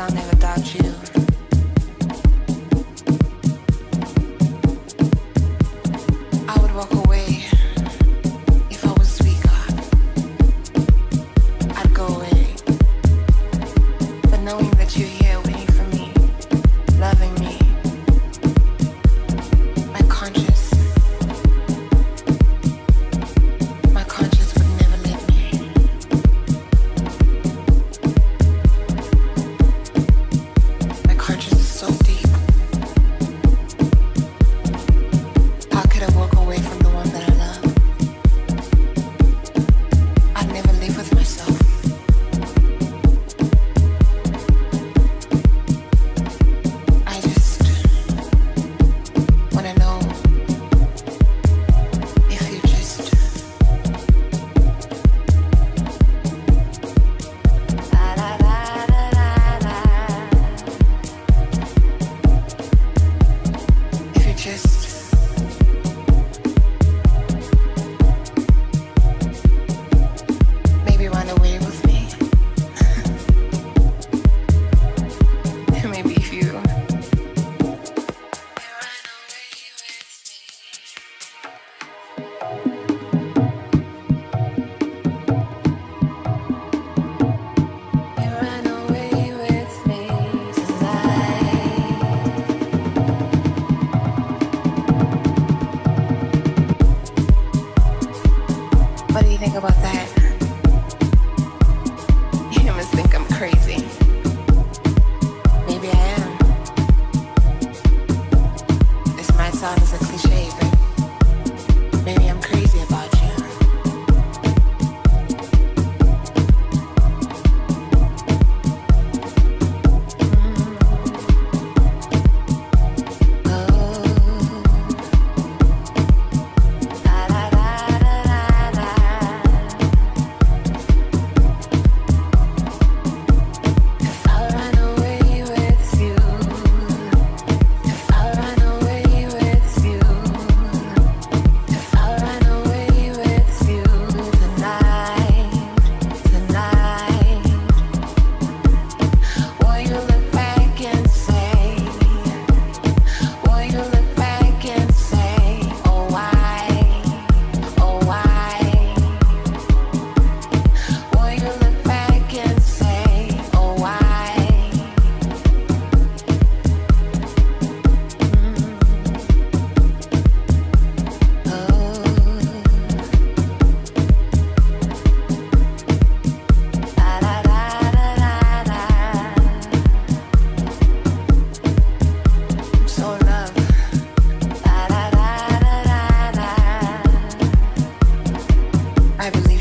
I never thought you. I believe.